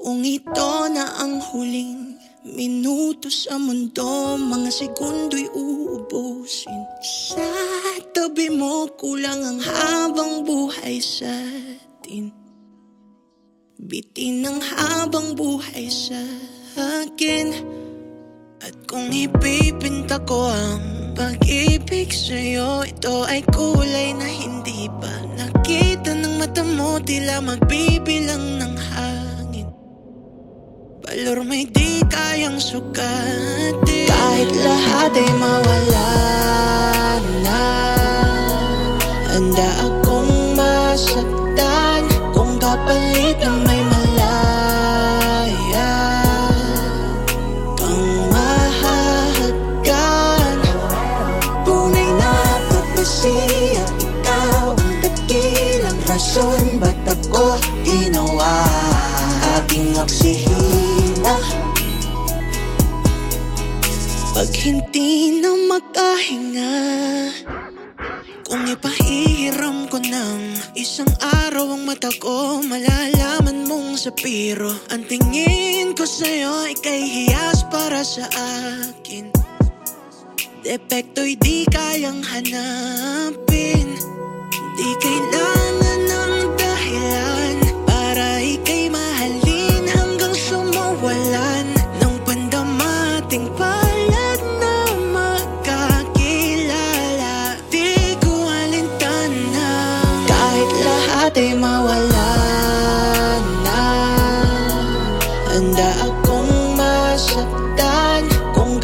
Kung ito na ang huling minuto sa mundo. Mga segundo'y uubusin. Sa tabi mo kulang ang habang buhay sa atin. Bitin ang habang buhay sa akin. At kung ipipinta ko ang pag-ibig sa'yo Ito ay kulay na hindi pa nakita ng mata mo. Tila magbibilang ng Balor may di kayang sukatin. Kahit lahat ay mawala na. Handa akong masaktan Kung kapalit na may malaya. Kang mahahagkan Tunay na propesya. Ikaw ang dakilang rason Ba't ako ginawa? Aking oksihina Pag hindi na makahinga kung ipahihiram ko ng isang araw ang mata ko Malalaman mong sa piro. Ang tingin ko sa'yo ay kay hiyas para sa akin. Depekto'y di kayang hanapin. Di kailangan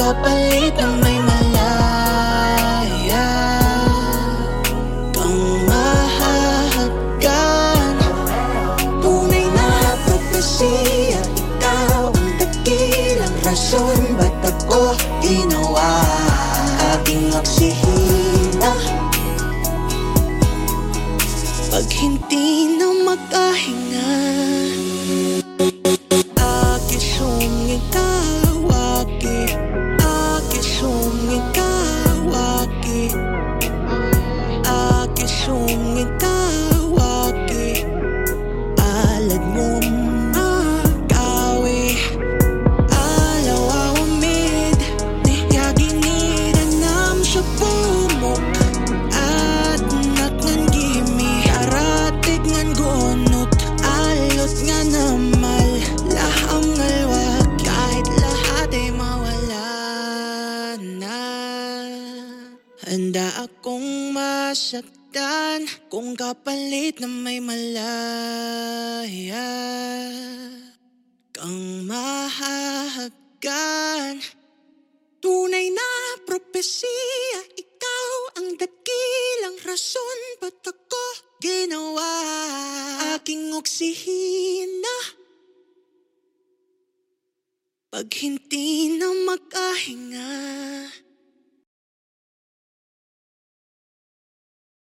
kapalit na may malaya. Kang mahahagkan Tunay na propesya. Ikaw ang dakilang rason. Ba't ako ginawa? Aking oksihina Pag hindi na makahinga Aki sumigaw, aki Alad mo magawi Alaw awamid Niyaginiranam sa bumok At nakngan gimi Aratig ngan gunot. Alot nga Laham ngalwag. Kahit lahat ay mawala na. Handa akong masaktan Kung kapalit na may malaya Kang mahahagkan. Tunay na propesya Ikaw ang dakilang rason Ba't ako ginawa? Aking oksihina Pag na makahinga